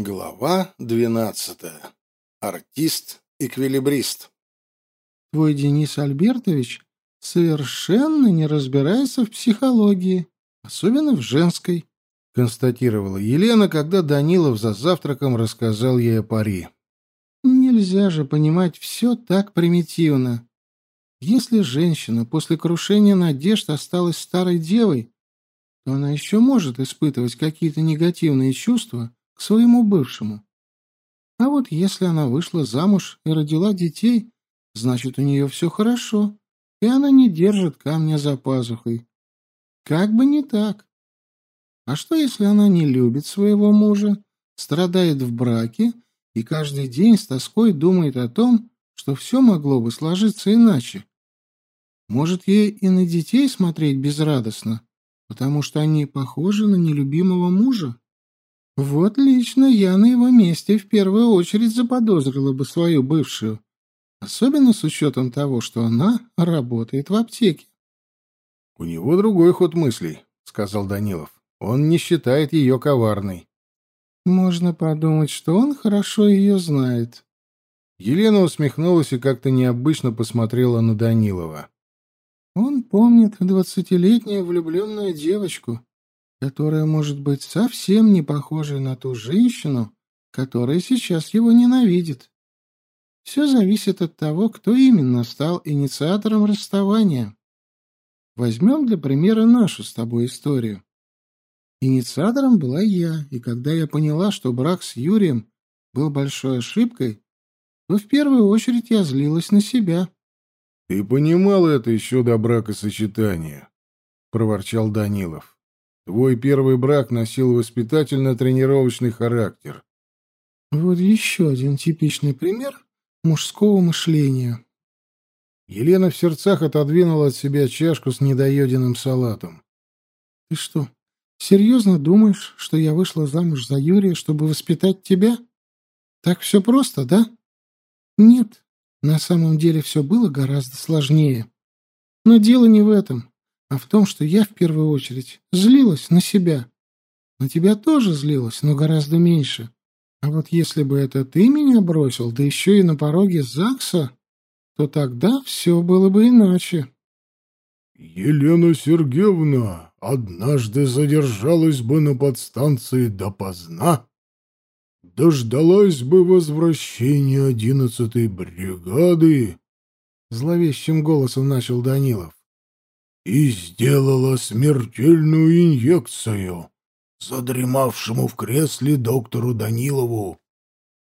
Глава двенадцатая. Артист-эквилибрист. Твой Денис Альбертович совершенно не разбирается в психологии, особенно в женской, констатировала Елена, когда Данилов за завтраком рассказал ей о пари. Нельзя же понимать все так примитивно. Если женщина после крушения надежд осталась старой девой, то она еще может испытывать какие-то негативные чувства, к своему бывшему. А вот если она вышла замуж и родила детей, значит, у нее все хорошо, и она не держит камня за пазухой. Как бы не так. А что, если она не любит своего мужа, страдает в браке и каждый день с тоской думает о том, что все могло бы сложиться иначе? Может, ей и на детей смотреть безрадостно, потому что они похожи на нелюбимого мужа? Вот лично я на его месте в первую очередь заподозрила бы свою бывшую, особенно с учетом того, что она работает в аптеке. — У него другой ход мыслей, — сказал Данилов. Он не считает ее коварной. — Можно подумать, что он хорошо ее знает. Елена усмехнулась и как-то необычно посмотрела на Данилова. — Он помнит двадцатилетнюю влюбленную девочку, которая может быть совсем не похожей на ту женщину, которая сейчас его ненавидит. Все зависит от того, кто именно стал инициатором расставания. Возьмем для примера нашу с тобой историю. Инициатором была я, и когда я поняла, что брак с Юрием был большой ошибкой, то в первую очередь я злилась на себя. — Ты понимала это еще до бракосочетания, — проворчал Данилов. Твой первый брак носил воспитательно-тренировочный характер. Вот еще один типичный пример мужского мышления. Елена в сердцах отодвинула от себя чашку с недоеденным салатом. Ты что, серьезно думаешь, что я вышла замуж за Юрия, чтобы воспитать тебя? Так все просто, да? Нет, на самом деле все было гораздо сложнее. Но дело не в этом а в том, что я в первую очередь злилась на себя. На тебя тоже злилась, но гораздо меньше. А вот если бы это ты меня бросил, да еще и на пороге ЗАГСа, то тогда все было бы иначе. Елена Сергеевна однажды задержалась бы на подстанции допоздна, дождалась бы возвращения одиннадцатой бригады, — зловещим голосом начал Данилов и сделала смертельную инъекцию задремавшему в кресле доктору Данилову,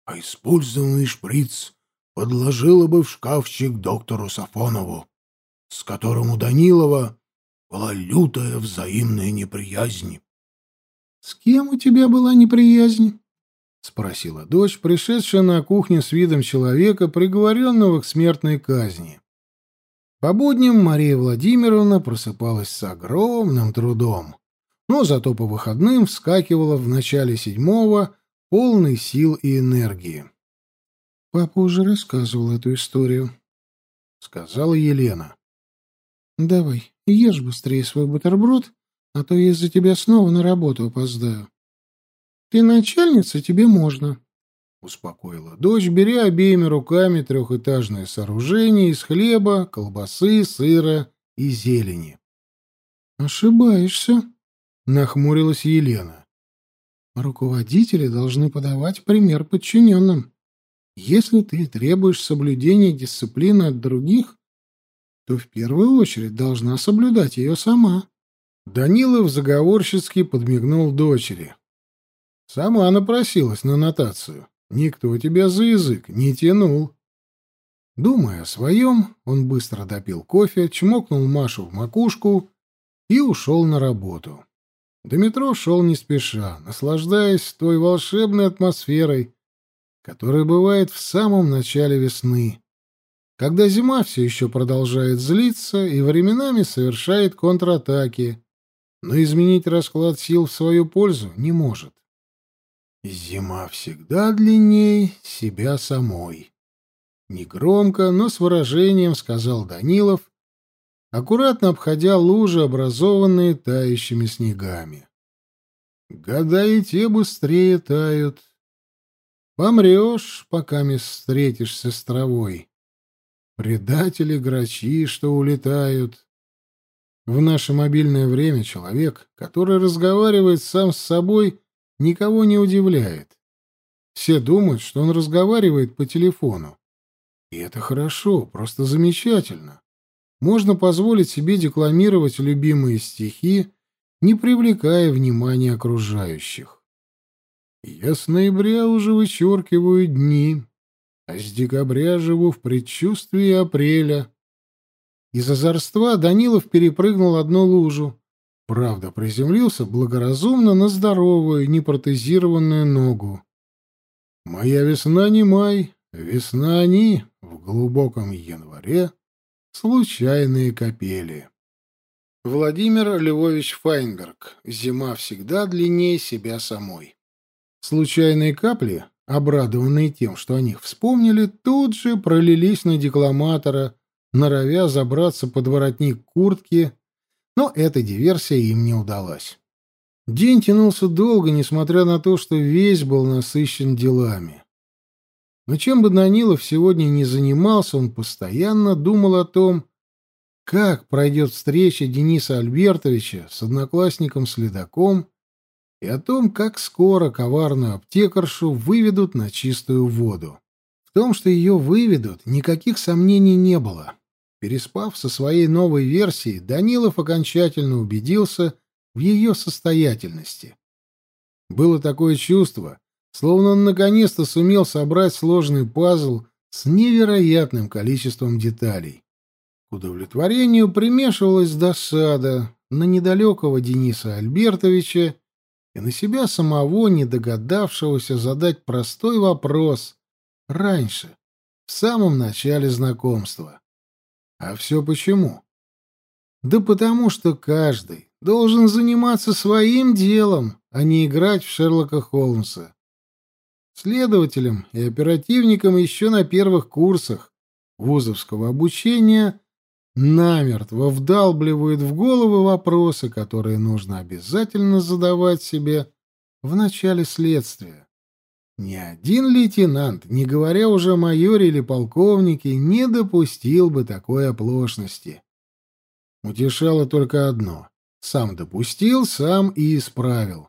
а использованный шприц подложила бы в шкафчик доктору Сафонову, с которым у Данилова была лютая взаимная неприязнь. — С кем у тебя была неприязнь? — спросила дочь, пришедшая на кухню с видом человека, приговоренного к смертной казни. По будням Мария Владимировна просыпалась с огромным трудом, но зато по выходным вскакивала в начале седьмого, полной сил и энергии. — Папа уже рассказывал эту историю, — сказала Елена. — Давай, ешь быстрее свой бутерброд, а то я из-за тебя снова на работу опоздаю. Ты начальница, тебе можно. — успокоила дочь, беря обеими руками трехэтажное сооружение из хлеба, колбасы, сыра и зелени. «Ошибаешься», — нахмурилась Елена. «Руководители должны подавать пример подчиненным. Если ты требуешь соблюдения дисциплины от других, то в первую очередь должна соблюдать ее сама». Данилов заговорщицки подмигнул дочери. Сама напросилась на нотацию. Никто тебя за язык не тянул. Думая о своем, он быстро допил кофе, чмокнул Машу в макушку и ушел на работу. До метро шел не спеша, наслаждаясь той волшебной атмосферой, которая бывает в самом начале весны, когда зима все еще продолжает злиться и временами совершает контратаки, но изменить расклад сил в свою пользу не может. Зима всегда длинней себя самой. Негромко, но с выражением сказал Данилов, аккуратно обходя лужи, образованные тающими снегами. Года и те быстрее тают, Помрешь, пока не встретишься с травой. Предатели-грачи, что улетают. В наше мобильное время человек, который разговаривает сам с собой, никого не удивляет. Все думают, что он разговаривает по телефону. И это хорошо, просто замечательно. Можно позволить себе декламировать любимые стихи, не привлекая внимания окружающих. Я с ноября уже вычеркиваю дни, а с декабря живу в предчувствии апреля. Из озорства Данилов перепрыгнул одну лужу. Правда, приземлился благоразумно на здоровую, непротезированную ногу. Моя весна не май, весна они в глубоком январе случайные капели. Владимир Львович Файнберг. Зима всегда длиннее себя самой. Случайные капли, обрадованные тем, что о них вспомнили, тут же пролились на декламатора, норовя забраться под воротник куртки, но эта диверсия им не удалась. День тянулся долго, несмотря на то, что весь был насыщен делами. Но чем бы Данилов сегодня ни занимался, он постоянно думал о том, как пройдет встреча Дениса Альбертовича с одноклассником-следаком и о том, как скоро коварную аптекаршу выведут на чистую воду. В том, что ее выведут, никаких сомнений не было. Переспав со своей новой версией, Данилов окончательно убедился в ее состоятельности. Было такое чувство, словно он наконец-то сумел собрать сложный пазл с невероятным количеством деталей. К удовлетворению примешивалась досада на недалекого Дениса Альбертовича и на себя самого, не догадавшегося задать простой вопрос раньше, в самом начале знакомства. А все почему? Да потому что каждый должен заниматься своим делом, а не играть в Шерлока Холмса. Следователям и оперативникам еще на первых курсах вузовского обучения намертво вдалбливают в головы вопросы, которые нужно обязательно задавать себе в начале следствия. Ни один лейтенант, не говоря уже о майоре или полковнике, не допустил бы такой оплошности. Утешало только одно — сам допустил, сам и исправил.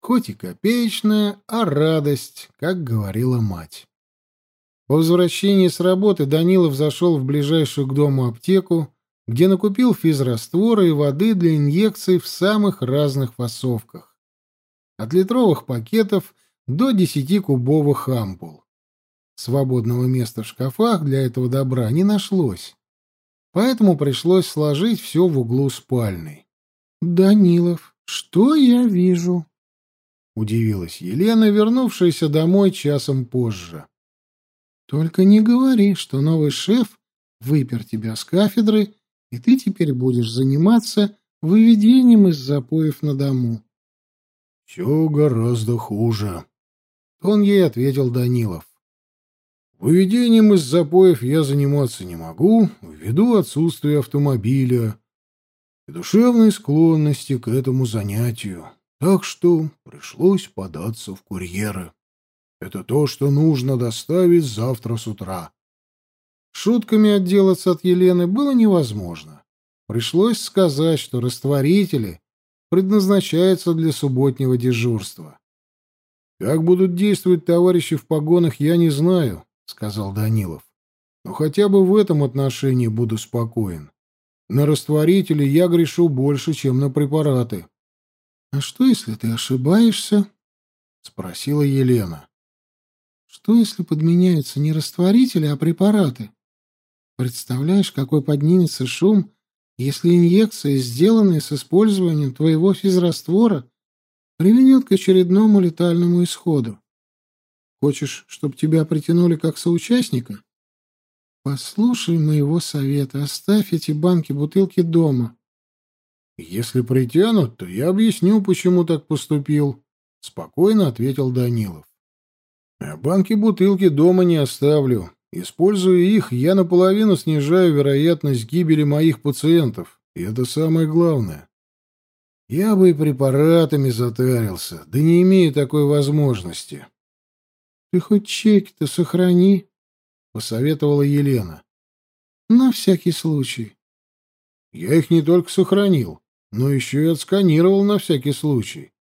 Хоть и копеечная, а радость, как говорила мать. По возвращении с работы Данилов зашел в ближайшую к дому аптеку, где накупил физраствора и воды для инъекций в самых разных фасовках. От литровых пакетов до десятикубовых ампул. Свободного места в шкафах для этого добра не нашлось. Поэтому пришлось сложить все в углу спальной. «Данилов, что я вижу?» — удивилась Елена, вернувшаяся домой часом позже. «Только не говори, что новый шеф выпер тебя с кафедры, и ты теперь будешь заниматься выведением из запоев на дому». «Все гораздо хуже», — он ей ответил Данилов. «Выведением из запоев я заниматься не могу, ввиду отсутствия автомобиля и душевной склонности к этому занятию». Так что пришлось податься в курьеры. Это то, что нужно доставить завтра с утра. Шутками отделаться от Елены было невозможно. Пришлось сказать, что растворители предназначаются для субботнего дежурства. «Как будут действовать товарищи в погонах, я не знаю», — сказал Данилов. «Но хотя бы в этом отношении буду спокоен. На растворители я грешу больше, чем на препараты». «А что, если ты ошибаешься?» — спросила Елена. «Что, если подменяются не растворители, а препараты? Представляешь, какой поднимется шум, если инъекция, сделанная с использованием твоего физраствора, приведет к очередному летальному исходу? Хочешь, чтобы тебя притянули как соучастника? Послушай моего совета, оставь эти банки-бутылки дома». «Если притянут, то я объясню, почему так поступил», — спокойно ответил Данилов. «А банки-бутылки дома не оставлю. Используя их, я наполовину снижаю вероятность гибели моих пациентов, и это самое главное. Я бы и препаратами затарился, да не имею такой возможности». Ты хоть чеки-то сохрани, — посоветовала Елена. На всякий случай. Я их не только сохранил, но еще и отсканировал на всякий случай.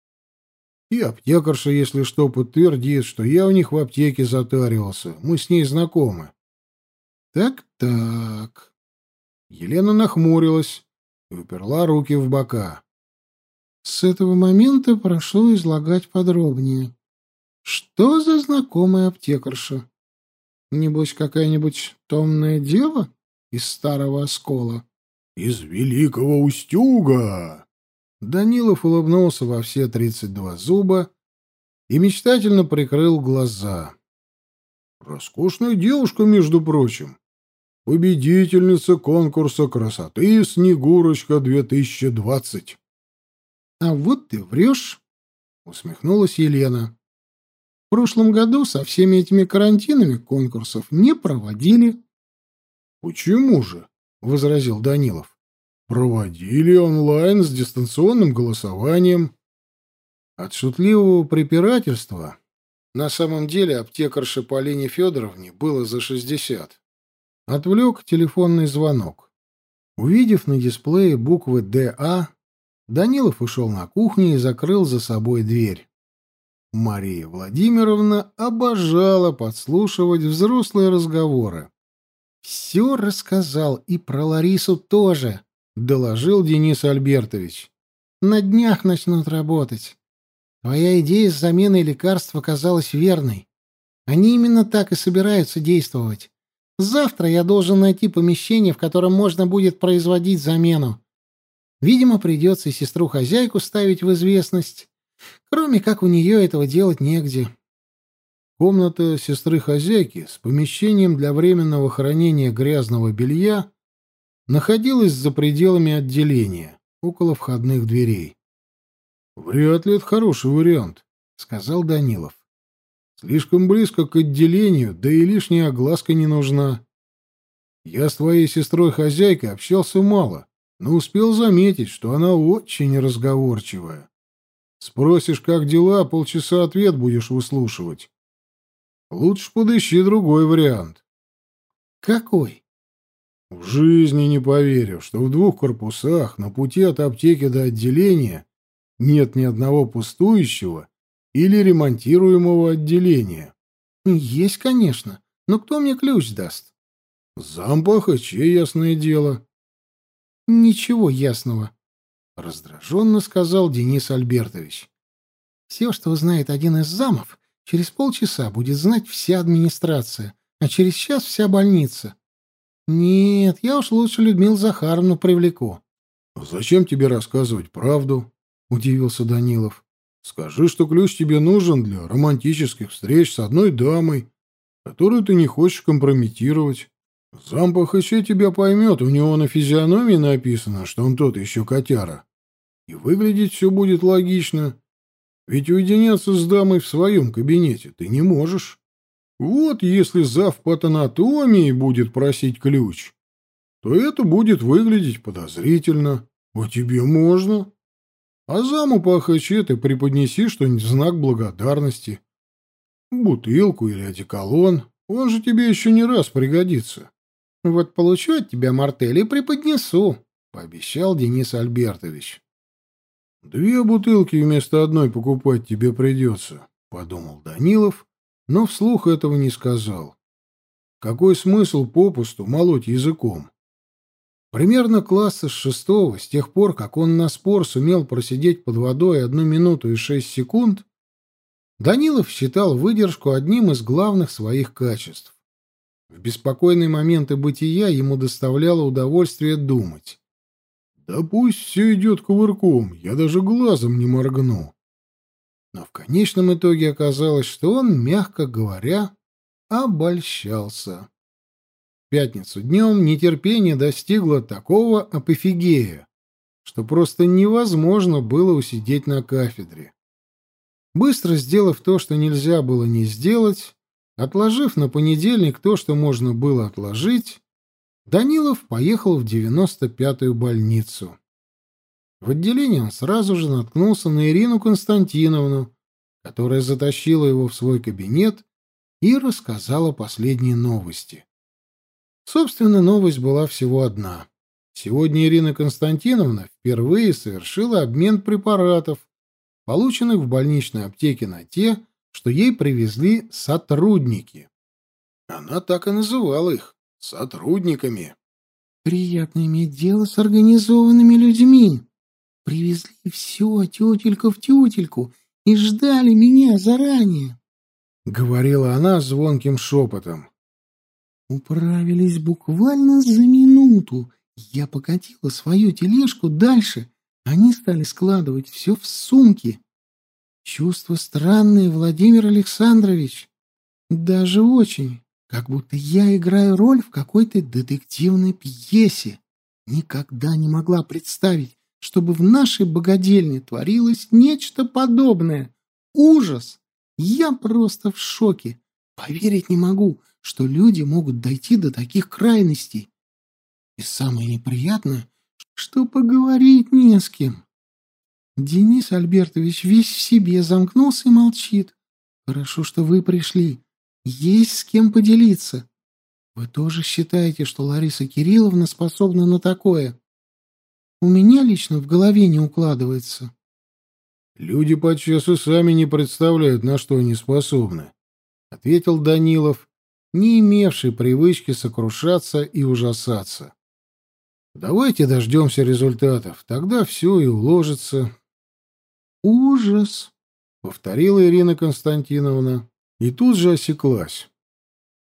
И аптекарша, если что, подтвердит, что я у них в аптеке затаривался. Мы с ней знакомы. Так-так. Елена нахмурилась и уперла руки в бока. С этого момента прошу излагать подробнее. Что за знакомая аптекарша? Небось, какая-нибудь томная дева из старого оскола? Из великого Устюга! Данилов улыбнулся во все тридцать два зуба и мечтательно прикрыл глаза. Роскошная девушка, между прочим. Победительница конкурса красоты «Снегурочка-2020». «А вот ты врешь!» — усмехнулась Елена. «В прошлом году со всеми этими карантинами конкурсов не проводили». «Почему же?» — возразил Данилов. «Проводили онлайн с дистанционным голосованием». От шутливого препирательства на самом деле аптекарше Полине Федоровне было за шестьдесят. Отвлек телефонный звонок. Увидев на дисплее буквы «ДА», Данилов ушел на кухню и закрыл за собой дверь. Мария Владимировна обожала подслушивать взрослые разговоры. «Все рассказал, и про Ларису тоже», — доложил Денис Альбертович. «На днях начнут работать. Твоя идея с заменой лекарств оказалась верной. Они именно так и собираются действовать. Завтра я должен найти помещение, в котором можно будет производить замену. Видимо, придется и сестру-хозяйку ставить в известность. Кроме как у нее этого делать негде. Комната сестры-хозяйки с помещением для временного хранения грязного белья находилась за пределами отделения, около входных дверей. «Вряд ли это хороший вариант», — сказал Данилов. «Слишком близко к отделению, да и лишняя огласка не нужна. Я с твоей сестрой-хозяйкой общался мало, но успел заметить, что она очень разговорчивая. Спросишь, как дела, полчаса ответ будешь выслушивать. Лучше подыщи другой вариант. Какой? В жизни не поверю, что в двух корпусах на пути от аптеки до отделения нет ни одного пустующего или ремонтируемого отделения. Есть, конечно, но кто мне ключ даст? Зампахаче, ясное дело. Ничего ясного, раздраженно сказал Денис Альбертович. Все, что узнает один из замов, через полчаса будет знать вся администрация, а через час вся больница. Нет, я уж лучше Людмилу Захаровну привлеку. Зачем тебе рассказывать правду? удивился Данилов. Скажи, что ключ тебе нужен для романтических встреч с одной дамой, которую ты не хочешь компрометировать. Зампахаче тебя поймет, у него на физиономии написано, что он тот еще котяра. И выглядеть все будет логично. Ведь уединяться с дамой в своем кабинете ты не можешь. Вот если зав патанатомии будет просить ключ, то это будет выглядеть подозрительно. А тебе можно. А заму пахаче ты преподнеси что-нибудь в знак благодарности. Бутылку или одеколон, он же тебе еще не раз пригодится. Вот получу от тебя мартель и преподнесу, — пообещал Денис Альбертович. «Две бутылки вместо одной покупать тебе придется», — подумал Данилов, но вслух этого не сказал. Какой смысл попусту молоть языком? Примерно класса с шестого, с тех пор, как он на спор сумел просидеть под водой одну минуту и шесть секунд, Данилов считал выдержку одним из главных своих качеств. В беспокойные моменты бытия ему доставляло удовольствие думать. «Да пусть все идет кувырком, я даже глазом не моргну». Но в конечном итоге оказалось, что он, мягко говоря, обольщался. В пятницу днем нетерпение достигло такого апофигея, что просто невозможно было усидеть на кафедре. Быстро сделав то, что нельзя было не сделать, Отложив на понедельник то, что можно было отложить, Данилов поехал в 95-ю больницу. В отделении он сразу же наткнулся на Ирину Константиновну, которая затащила его в свой кабинет и рассказала последние новости. Собственно, новость была всего одна. Сегодня Ирина Константиновна впервые совершила обмен препаратов, полученных в больничной аптеке на те, что ей привезли сотрудники. Она так и называла их — сотрудниками. «Приятно иметь дело с организованными людьми. Привезли все тетелька в тетельку и ждали меня заранее», — говорила она звонким шепотом. Управились буквально за минуту. Я покатила свою тележку дальше. Они стали складывать все в сумки. Чувство странное, Владимир Александрович. Даже очень. Как будто я играю роль в какой-то детективной пьесе. Никогда не могла представить, чтобы в нашей богадельне творилось нечто подобное. Ужас! Я просто в шоке. Поверить не могу, что люди могут дойти до таких крайностей. И самое неприятное, что поговорить не с кем. Денис Альбертович весь в себе замкнулся и молчит. Хорошо, что вы пришли. Есть с кем поделиться. Вы тоже считаете, что Лариса Кирилловна способна на такое? У меня лично в голове не укладывается. Люди подчас и сами не представляют, на что они способны, — ответил Данилов, не имевший привычки сокрушаться и ужасаться. Давайте дождемся результатов, тогда все и уложится. Ужас, — повторила Ирина Константиновна и тут же осеклась.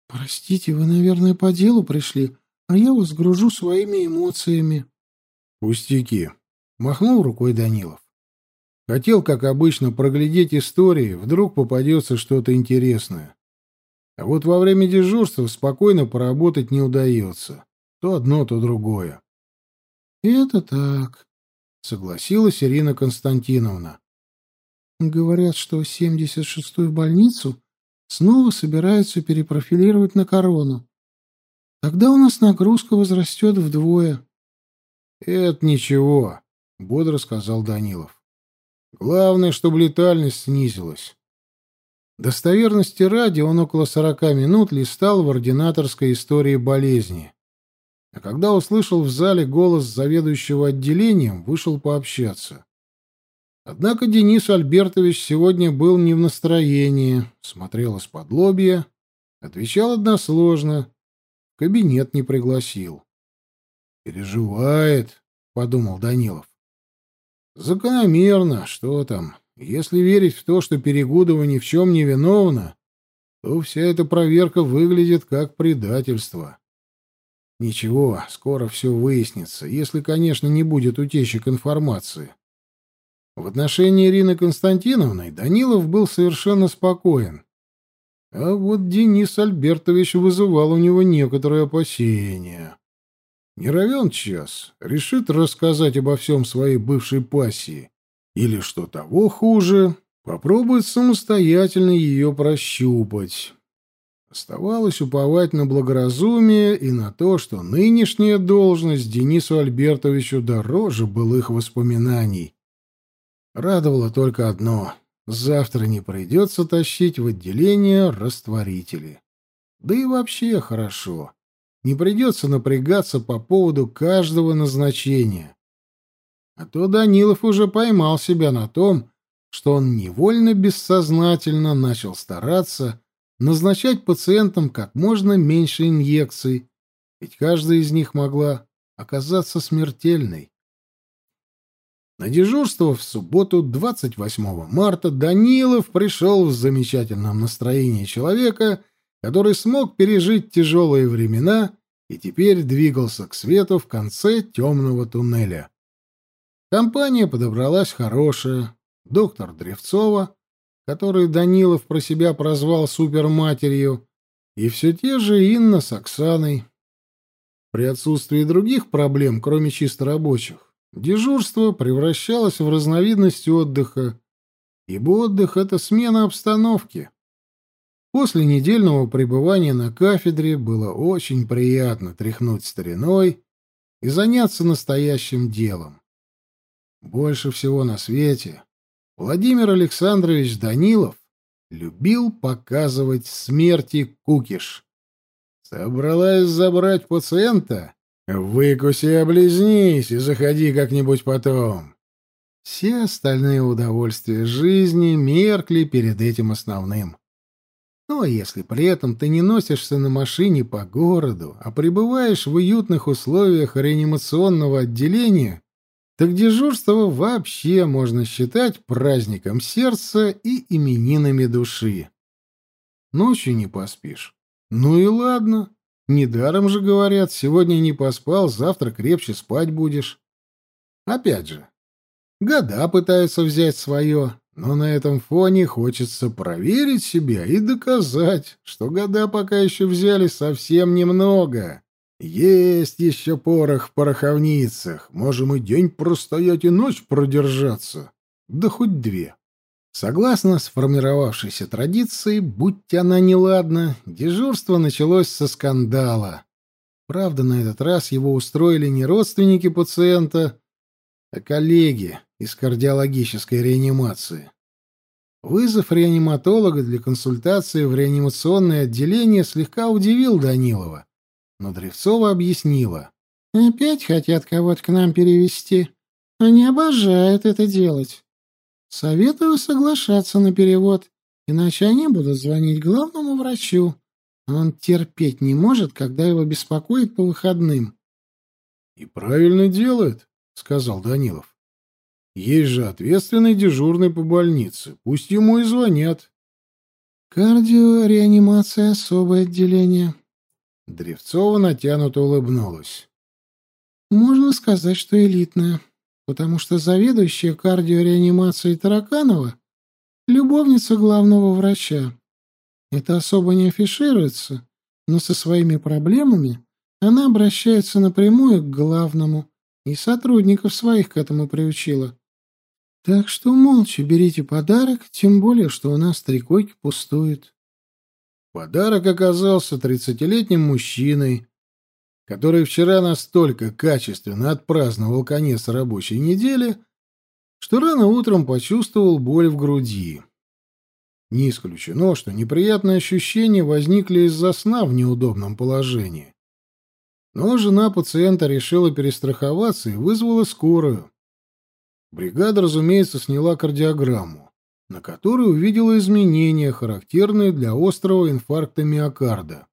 Простите, вы, наверное, по делу пришли, а я вас гружу своими эмоциями. Пустяки, — махнул рукой Данилов. Хотел, как обычно, проглядеть истории, вдруг попадется что-то интересное. А вот во время дежурства спокойно поработать не удается. То одно, то другое. «Это так», — согласилась Ирина Константиновна. «Говорят, что 76-ю больницу снова собираются перепрофилировать на корону. Тогда у нас нагрузка возрастет вдвое». «Это ничего», — бодро сказал Данилов. «Главное, чтобы летальность снизилась». Достоверности ради он около сорока минут листал в ординаторской истории болезни а когда услышал в зале голос заведующего отделением, вышел пообщаться. Однако Денис Альбертович сегодня был не в настроении, смотрел из-под лобья, отвечал односложно, кабинет не пригласил. «Переживает», — подумал Данилов. «Закономерно, что там. Если верить в то, что Перегудова ни в чем не виновна, то вся эта проверка выглядит как предательство». Ничего, скоро все выяснится, если, конечно, не будет утечек информации. В отношении Ирины Константиновны Данилов был совершенно спокоен. А вот Денис Альбертович вызывал у него некоторые опасения. Не равен час, решит рассказать обо всем своей бывшей пассии. Или, что того хуже, попробует самостоятельно ее прощупать. Оставалось уповать на благоразумие и на то, что нынешняя должность Денису Альбертовичу дороже былых воспоминаний. Радовало только одно — завтра не придется тащить в отделение растворители. Да и вообще хорошо. Не придется напрягаться по поводу каждого назначения. А то Данилов уже поймал себя на том, что он невольно бессознательно начал стараться — назначать пациентам как можно меньше инъекций, ведь каждая из них могла оказаться смертельной. На дежурство в субботу, 28 марта, Данилов пришел в замечательном настроении человека, который смог пережить тяжелые времена и теперь двигался к свету в конце темного туннеля. Компания подобралась хорошая. Доктор Древцова, которую Данилов про себя прозвал суперматерью, и все те же Инна с Оксаной. При отсутствии других проблем, кроме чисто рабочих, дежурство превращалось в разновидность отдыха, ибо отдых — это смена обстановки. После недельного пребывания на кафедре было очень приятно тряхнуть стариной и заняться настоящим делом. Больше всего на свете Владимир Александрович Данилов любил показывать смерти кукиш. Собралась забрать пациента? Выкуси, облизнись и заходи как-нибудь потом. Все остальные удовольствия жизни меркли перед этим основным. Ну, а если при этом ты не носишься на машине по городу, а пребываешь в уютных условиях реанимационного отделения, так дежурство вообще можно считать праздником сердца и именинами души. Ночью не поспишь. Ну и ладно. Недаром же говорят, сегодня не поспал, завтра крепче спать будешь. Опять же, года пытаются взять свое, но на этом фоне хочется проверить себя и доказать, что года пока еще взяли совсем немного. Есть еще порох в пороховницах. Можем и день простоять, и ночь продержаться. Да хоть две. Согласно сформировавшейся традиции, будь она неладна, дежурство началось со скандала. Правда, на этот раз его устроили не родственники пациента, а коллеги из кардиологической реанимации. Вызов реаниматолога для консультации в реанимационное отделение слегка удивил Данилова, но Древцова объяснила. «Опять хотят кого-то к нам перевести. Они обожают это делать. Советую соглашаться на перевод, иначе они будут звонить главному врачу. Он терпеть не может, когда его беспокоит по выходным». «И правильно делает», — сказал Данилов. «Есть же ответственный дежурный по больнице. Пусть ему и звонят». «Кардиореанимация — особое отделение», Древцова натянуто улыбнулась. «Можно сказать, что элитная, потому что заведующая кардиореанимацией Тараканова — любовница главного врача. Это особо не афишируется, но со своими проблемами она обращается напрямую к главному и сотрудников своих к этому приучила. Так что молча берите подарок, тем более, что у нас три койки пустуют. Подарок оказался тридцатилетним мужчиной, который вчера настолько качественно отпраздновал конец рабочей недели, что рано утром почувствовал боль в груди. Не исключено, что неприятные ощущения возникли из-за сна в неудобном положении. Но жена пациента решила перестраховаться и вызвала скорую. Бригада, разумеется, сняла кардиограмму на которой увидела изменения, характерные для острого инфаркта миокарда.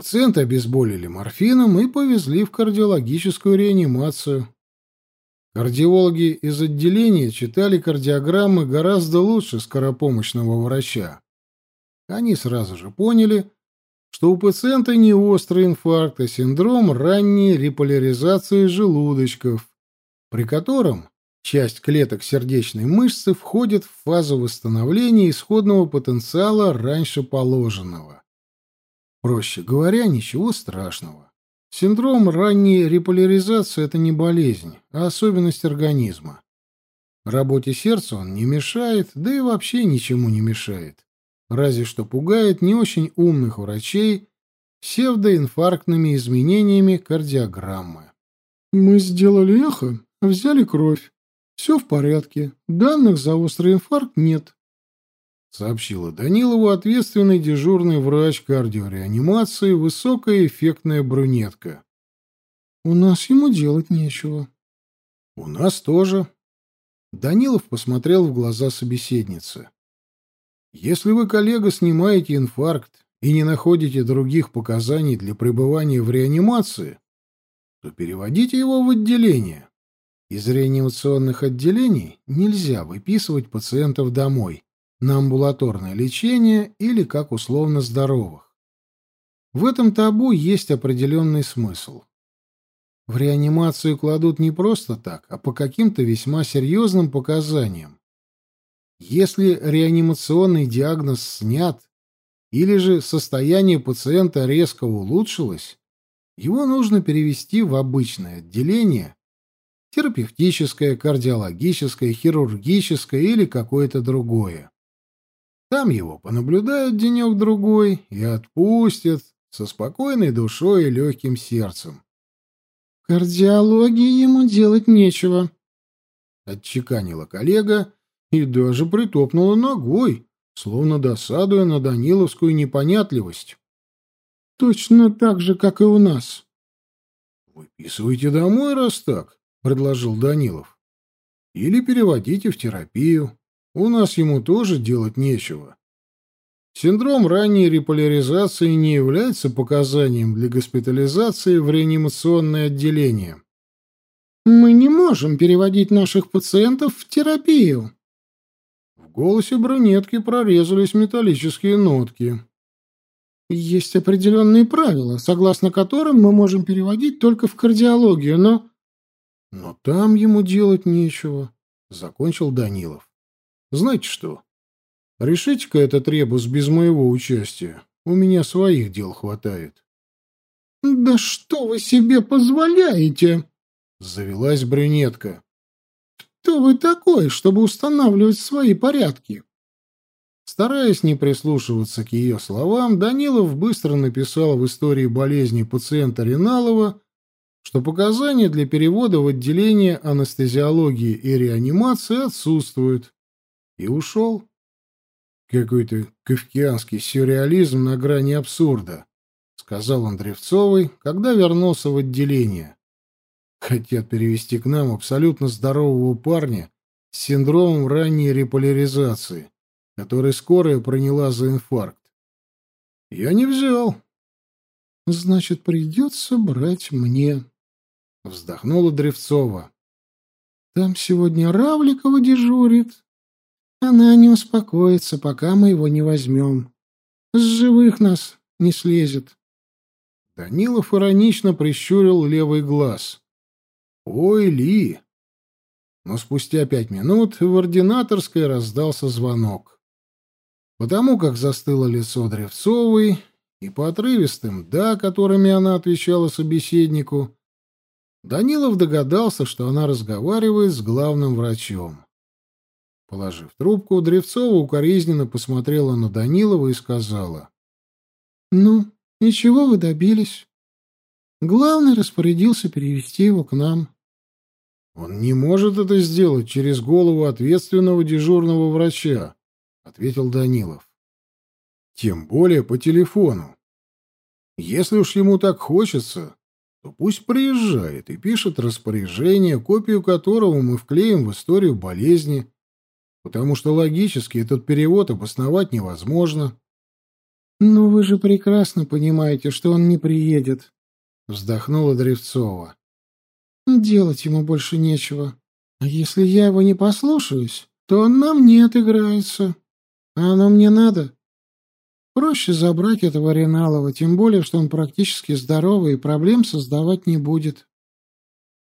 Пациента обезболили морфином и повезли в кардиологическую реанимацию. Кардиологи из отделения читали кардиограммы гораздо лучше скоропомощного врача. Они сразу же поняли, что у пациента не острый инфаркт, а синдром ранней реполяризации желудочков, при котором Часть клеток сердечной мышцы входит в фазу восстановления исходного потенциала раньше положенного. Проще говоря, ничего страшного. Синдром ранней реполяризации – это не болезнь, а особенность организма. Работе сердца он не мешает, да и вообще ничему не мешает. Разве что пугает не очень умных врачей псевдоинфарктными изменениями кардиограммы. «Мы сделали эхо, взяли кровь. Все в порядке. Данных за острый инфаркт нет. Сообщила Данилову ответственный дежурный врач кардиореанимации, высокая эффектная брюнетка. У нас ему делать нечего. У нас тоже. Данилов посмотрел в глаза собеседницы. Если вы, коллега, снимаете инфаркт и не находите других показаний для пребывания в реанимации, то переводите его в отделение. Из реанимационных отделений нельзя выписывать пациентов домой, на амбулаторное лечение или как условно здоровых. В этом табу есть определенный смысл. В реанимацию кладут не просто так, а по каким-то весьма серьезным показаниям. Если реанимационный диагноз снят или же состояние пациента резко улучшилось, его нужно перевести в обычное отделение терапевтическое, кардиологическое, хирургическое или какое-то другое. Там его понаблюдают денек-другой и отпустят со спокойной душой и легким сердцем. «Кардиологии ему делать нечего», — отчеканила коллега и даже притопнула ногой, словно досадуя на Даниловскую непонятливость. «Точно так же, как и у нас». «Выписывайте домой, раз так», — предложил Данилов. «Или переводите в терапию. У нас ему тоже делать нечего. Синдром ранней реполяризации не является показанием для госпитализации в реанимационное отделение. Мы не можем переводить наших пациентов в терапию. В голосе брюнетки прорезались металлические нотки. Есть определенные правила, согласно которым мы можем переводить только в кардиологию, но... Но там ему делать нечего, — закончил Данилов. Знаете что? Решите-ка этот ребус без моего участия. У меня своих дел хватает. — Да что вы себе позволяете? — завелась брюнетка. — Кто вы такой, чтобы устанавливать свои порядки? Стараясь не прислушиваться к ее словам, Данилов быстро написал в истории болезни пациента Риналова, что показания для перевода в отделение анестезиологии и реанимации отсутствуют, и ушел. Какой-то кавкианский сюрреализм на грани абсурда, сказал он когда вернулся в отделение. Хотят перевести к нам абсолютно здорового парня с синдромом ранней реполяризации, который скорая приняла за инфаркт. Я не взял. Значит, придется брать мне. Вздохнула Древцова. Там сегодня Равликова дежурит. Она не успокоится, пока мы его не возьмем. С живых нас не слезет. Данилов иронично прищурил левый глаз. «Ой, Ли!» Но спустя пять минут в ординаторской раздался звонок. Потому как застыло лицо Древцовой, и по отрывистым «да», которыми она отвечала собеседнику, Данилов догадался, что она разговаривает с главным врачом. Положив трубку, Древцова укоризненно посмотрела на Данилова и сказала. — Ну, ничего вы добились. Главный распорядился перевести его к нам. — Он не может это сделать через голову ответственного дежурного врача, — ответил Данилов. — Тем более по телефону. Если уж ему так хочется, то пусть приезжает и пишет распоряжение, копию которого мы вклеим в историю болезни потому что логически этот перевод обосновать невозможно. «Но вы же прекрасно понимаете, что он не приедет», — вздохнула Древцова. «Делать ему больше нечего. А если я его не послушаюсь, то он нам не отыграется. А оно мне надо. Проще забрать этого Реналова, тем более, что он практически здоровый и проблем создавать не будет».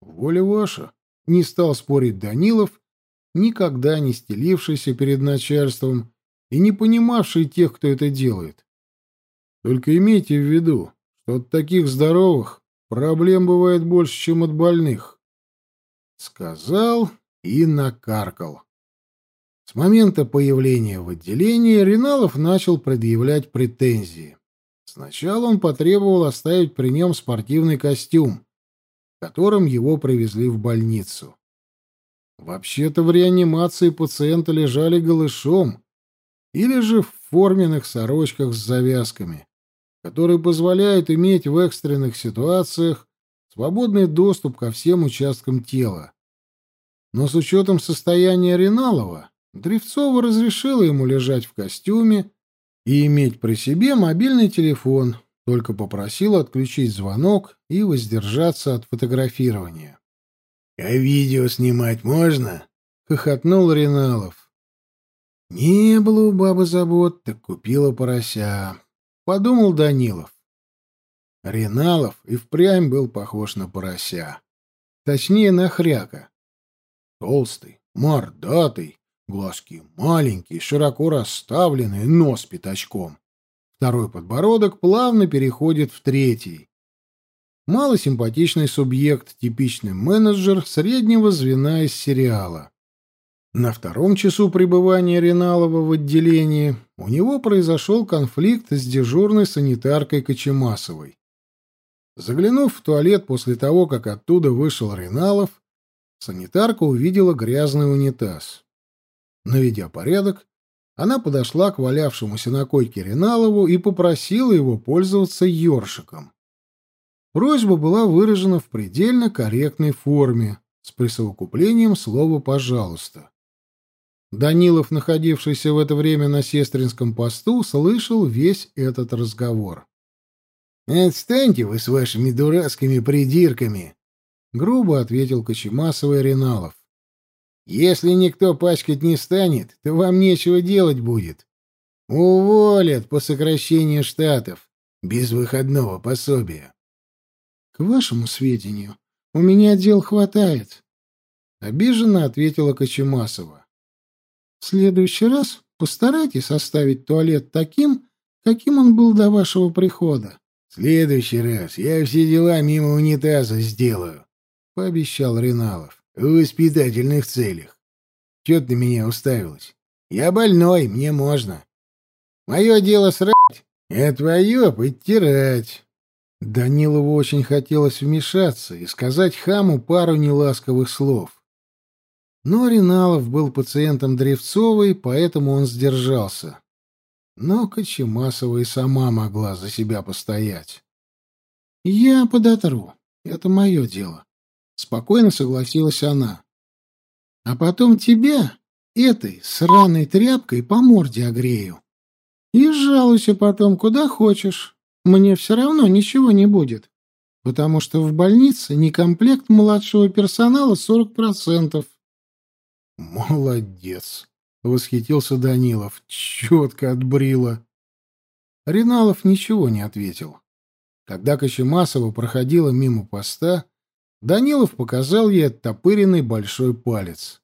«Воля ваша», — не стал спорить Данилов, никогда не стелившийся перед начальством и не понимавший тех, кто это делает. Только имейте в виду, что от таких здоровых проблем бывает больше, чем от больных. Сказал и накаркал. С момента появления в отделении Риналов начал предъявлять претензии. Сначала он потребовал оставить при нем спортивный костюм, которым его привезли в больницу. Вообще-то в реанимации пациенты лежали голышом или же в форменных сорочках с завязками, которые позволяют иметь в экстренных ситуациях свободный доступ ко всем участкам тела. Но с учетом состояния Риналова, Древцова разрешила ему лежать в костюме и иметь при себе мобильный телефон, только попросила отключить звонок и воздержаться от фотографирования. — А видео снимать можно? — хохотнул Риналов. — Не было у бабы забот, так купила порося. Подумал Данилов. Риналов и впрямь был похож на порося. Точнее, на хряка. Толстый, мордатый, глазки маленькие, широко расставленные, нос пятачком. Второй подбородок плавно переходит в третий. Малосимпатичный субъект, типичный менеджер среднего звена из сериала. На втором часу пребывания Реналова в отделении у него произошел конфликт с дежурной санитаркой Кочемасовой. Заглянув в туалет после того, как оттуда вышел Реналов, санитарка увидела грязный унитаз. Наведя порядок, она подошла к валявшемуся на койке Реналову и попросила его пользоваться ёршиком. Просьба была выражена в предельно корректной форме, с присовокуплением слова «пожалуйста». Данилов, находившийся в это время на сестринском посту, слышал весь этот разговор. «Отстаньте вы с вашими дурацкими придирками!» — грубо ответил Кочемасов и Реналов. «Если никто пачкать не станет, то вам нечего делать будет. Уволят по сокращению штатов, без выходного пособия». «К вашему сведению, у меня дел хватает», — обиженно ответила Кочемасова. «В следующий раз постарайтесь оставить туалет таким, каким он был до вашего прихода следующий раз я все дела мимо унитаза сделаю, — пообещал Реналов. — В воспитательных целях. Чё ты меня уставилась? Я больной, мне можно. Мое дело срать, а твое — подтирать. Данилову очень хотелось вмешаться и сказать хаму пару неласковых слов. Но Реналов был пациентом Древцовой, поэтому он сдержался. Но Кочемасова и сама могла за себя постоять. «Я подотру. Это мое дело», — спокойно согласилась она. «А потом тебя этой сраной тряпкой по морде огрею. И жалуйся потом куда хочешь. Мне все равно ничего не будет, потому что в больнице некомплект младшего персонала сорок процентов». «Молодец!» Восхитился Данилов. Четко отбрила. Реналов ничего не ответил. Когда Кочемасова проходила мимо поста, Данилов показал ей оттопыренный большой палец.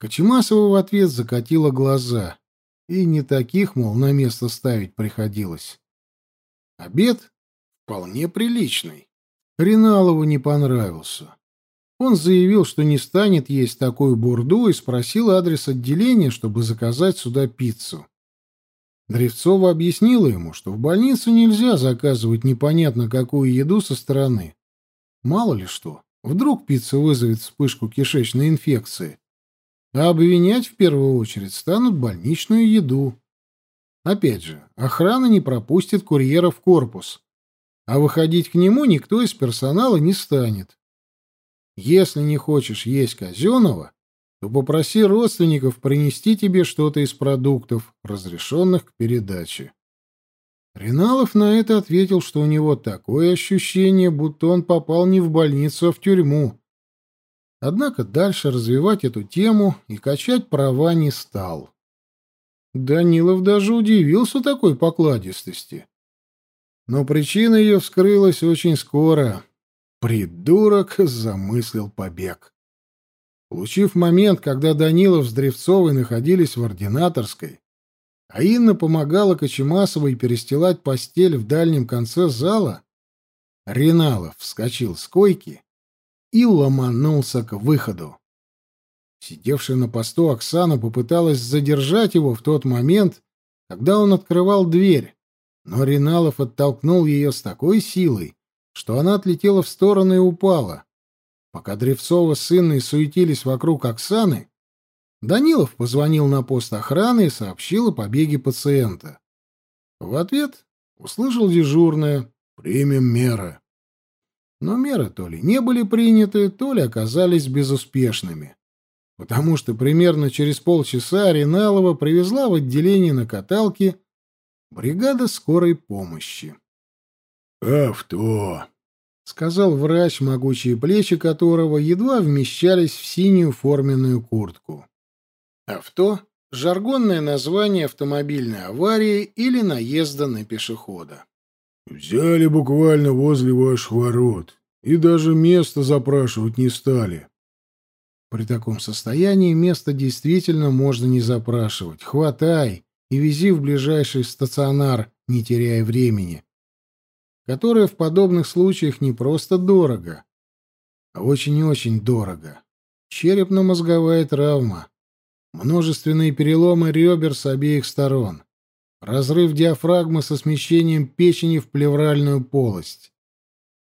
Кочемасова в ответ закатила глаза. И не таких, мол, на место ставить приходилось. Обед вполне приличный. Реналову не понравился. Он заявил, что не станет есть такую бурду, и спросил адрес отделения, чтобы заказать сюда пиццу. Древцова объяснила ему, что в больницу нельзя заказывать непонятно какую еду со стороны. Мало ли что, вдруг пицца вызовет вспышку кишечной инфекции. А обвинять в первую очередь станут больничную еду. Опять же, охрана не пропустит курьера в корпус, а выходить к нему никто из персонала не станет. Если не хочешь есть казенного, то попроси родственников принести тебе что-то из продуктов, разрешенных к передаче. Реналов на это ответил, что у него такое ощущение, будто он попал не в больницу, а в тюрьму. Однако дальше развивать эту тему и качать права не стал. Данилов даже удивился такой покладистости. Но причина ее вскрылась очень скоро. Придурок замыслил побег. Получив момент, когда Данилов с Древцовой находились в ординаторской, а Инна помогала Кочемасовой перестилать постель в дальнем конце зала, Реналов вскочил с койки и ломанулся к выходу. Сидевшая на посту Оксана попыталась задержать его в тот момент, когда он открывал дверь, но Реналов оттолкнул ее с такой силой, что она отлетела в сторону и упала. Пока Древцова с Инной суетились вокруг Оксаны, Данилов позвонил на пост охраны и сообщил о побеге пациента. В ответ услышал дежурное «Примем меры». Но меры то ли не были приняты, то ли оказались безуспешными. Потому что примерно через полчаса Риналова привезла в отделение на каталке бригада скорой помощи. «Авто», — сказал врач, могучие плечи которого едва вмещались в синюю форменную куртку. «Авто» — жаргонное название автомобильной аварии или наезда на пешехода. «Взяли буквально возле ваших ворот, и даже место запрашивать не стали». При таком состоянии место действительно можно не запрашивать. Хватай и вези в ближайший стационар, не теряя времени которое в подобных случаях не просто дорого, а очень и очень дорого. Черепно-мозговая травма, множественные переломы ребер с обеих сторон, разрыв диафрагмы со смещением печени в плевральную полость,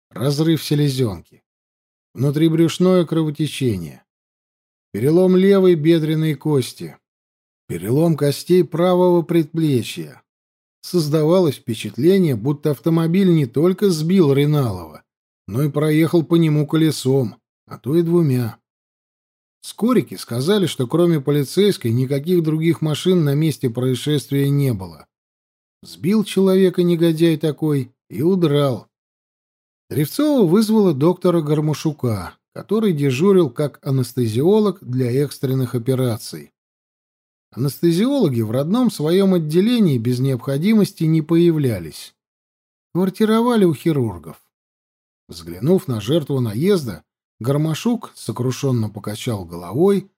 разрыв селезенки, внутрибрюшное кровотечение, перелом левой бедренной кости, Перелом костей правого предплечья. Создавалось впечатление, будто автомобиль не только сбил Реналова, но и проехал по нему колесом, а то и двумя. Скорики сказали, что кроме полицейской никаких других машин на месте происшествия не было. Сбил человека негодяй такой и удрал. Древцова вызвала доктора Гармашука, который дежурил как анестезиолог для экстренных операций. Анестезиологи в родном своем отделении без необходимости не появлялись. Квартировали у хирургов. Взглянув на жертву наезда, Гармашук сокрушенно покачал головой,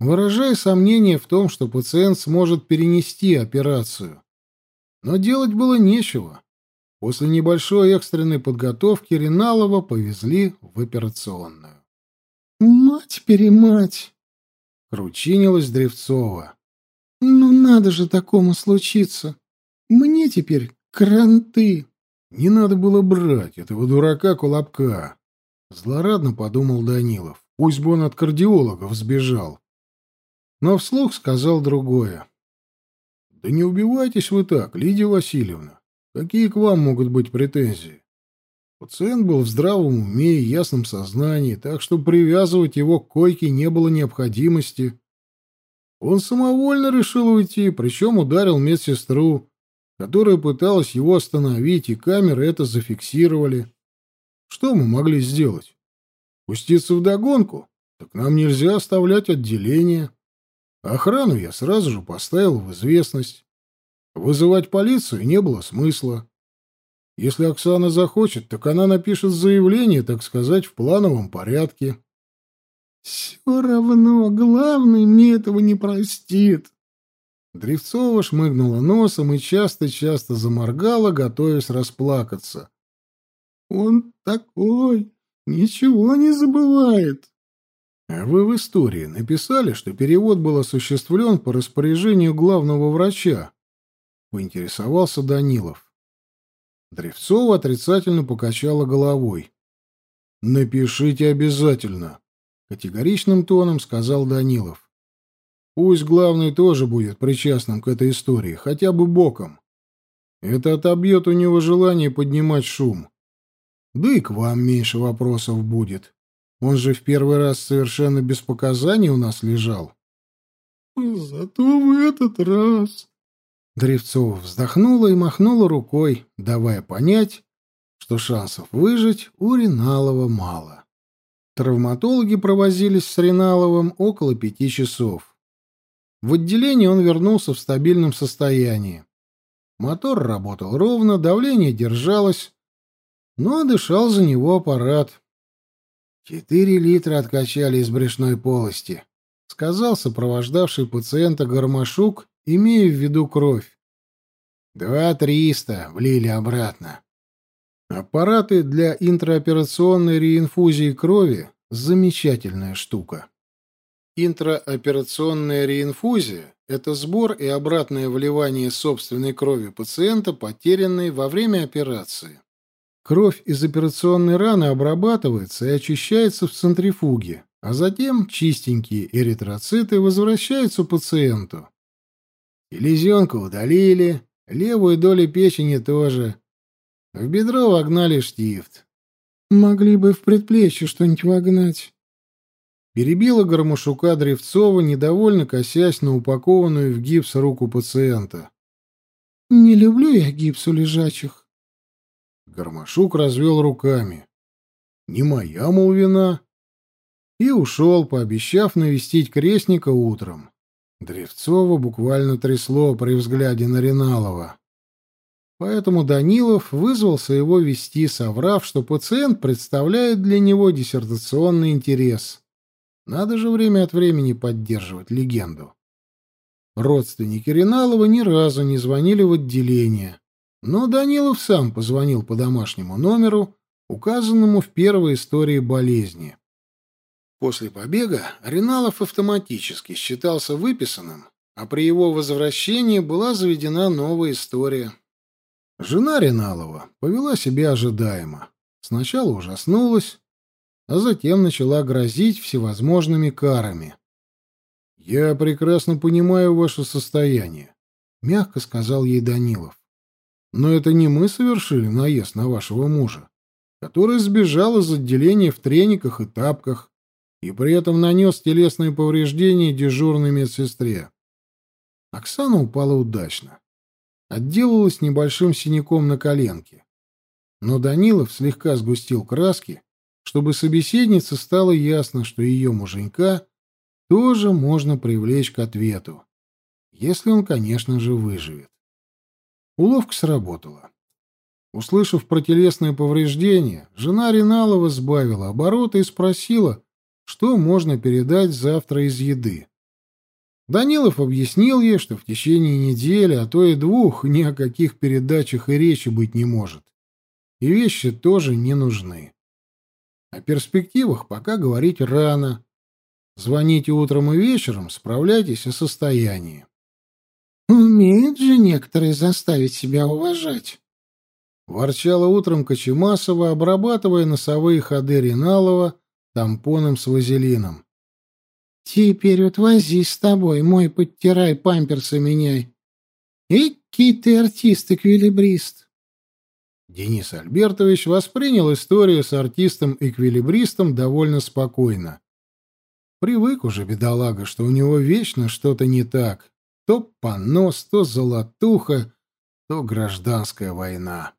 выражая сомнение в том, что пациент сможет перенести операцию. Но делать было нечего. После небольшой экстренной подготовки Риналова повезли в операционную. «Мать-перемать!» — кручинилась Древцова. «Ну надо же такому случиться! Мне теперь кранты!» Не надо было брать этого дурака-кулапка. Злорадно подумал Данилов. Пусть бы он от кардиологов сбежал. Но вслух сказал другое. Да не убивайтесь вы так, Лидия Васильевна. Какие к вам могут быть претензии? Пациент был в здравом уме и ясном сознании, так что привязывать его к койке не было необходимости. Он самовольно решил уйти, причем ударил медсестру, которая пыталась его остановить, и камеры это зафиксировали. Что мы могли сделать? Пуститься в догонку? Так нам нельзя оставлять отделение. Охрану я сразу же поставил в известность. Вызывать полицию не было смысла. Если Оксана захочет, так она напишет заявление, так сказать, в плановом порядке. Все равно главный мне этого не простит. Древцова шмыгнула носом и часто-часто заморгала, готовясь расплакаться. Он такой, ничего не забывает. А вы в истории написали, что перевод был осуществлен по распоряжению главного врача? Поинтересовался Данилов. Древцова отрицательно покачала головой. «Напишите обязательно», — категоричным тоном сказал Данилов. «Пусть главный тоже будет причастным к этой истории, хотя бы боком. Это отобьет у него желание поднимать шум. Да и к вам меньше вопросов будет. Он же в первый раз совершенно без показаний у нас лежал. Зато в этот раз... Древцова вздохнула и махнула рукой, давая понять, что шансов выжить у Риналова мало. Травматологи провозились с Риналовым около пяти часов. В отделении он вернулся в стабильном состоянии. Мотор работал ровно, давление держалось, но дышал за него аппарат. «Четыре литра откачали из брюшной полости», — сказал сопровождавший пациента Гармашук, имея в виду кровь. «Два триста влили обратно». Аппараты для интраоперационной реинфузии крови — замечательная штука. Интраоперационная реинфузия — это сбор и обратное вливание собственной крови пациента, потерянной во время операции. Кровь из операционной раны обрабатывается и очищается в центрифуге, а затем чистенькие эритроциты возвращаются пациенту. Селезенку удалили, левую долю печени тоже. В бедро вогнали штифт. Могли бы в предплечье что-нибудь вогнать. Перебила Гармашука Древцова, недовольно косясь на упакованную в гипс руку пациента. «Не люблю я гипс у лежачих. Гармашук развел руками. «Не моя, мол, вина». И ушел, пообещав навестить крестника утром. Древцова буквально трясло при взгляде на Риналова. Поэтому Данилов вызвался его вести, соврав, что пациент представляет для него диссертационный интерес. Надо же время от времени поддерживать легенду. Родственники Риналова ни разу не звонили в отделение. Но Данилов сам позвонил по домашнему номеру, указанному в первой истории болезни. После побега Риналов автоматически считался выписанным, а при его возвращении была заведена новая история. Жена Риналова повела себя ожидаемо. Сначала ужаснулась, а затем начала грозить всевозможными карами. «Я прекрасно понимаю ваше состояние», — мягко сказал ей Данилов. «Но это не мы совершили наезд на вашего мужа, который сбежал из отделения в трениках и тапках и при этом нанес телесные повреждения дежурной медсестре. Оксана упала удачно. Отделалась небольшим синяком на коленке. Но Данилов слегка сгустил краски, чтобы собеседнице стало ясно, что ее муженька тоже можно привлечь к ответу, если он, конечно же, выживет. Уловка сработала. Услышав про телесное повреждение, жена Риналова сбавила обороты и спросила, что можно передать завтра из еды. Данилов объяснил ей, что в течение недели, а то и двух, ни о каких передачах и речи быть не может. И вещи тоже не нужны. О перспективах пока говорить рано. Звоните утром и вечером, справляйтесь о состоянии. «Умеют же некоторые заставить себя уважать», — ворчала утром Кочемасова, обрабатывая носовые ходы Риналова тампоном с вазелином. Теперь вот возись с тобой, мой подтирай, памперсы меняй. Эки ты артист-эквилибрист. Денис Альбертович воспринял историю с артистом-эквилибристом довольно спокойно. Привык уже, бедолага, что у него вечно что-то не так. То понос, то золотуха, то гражданская война.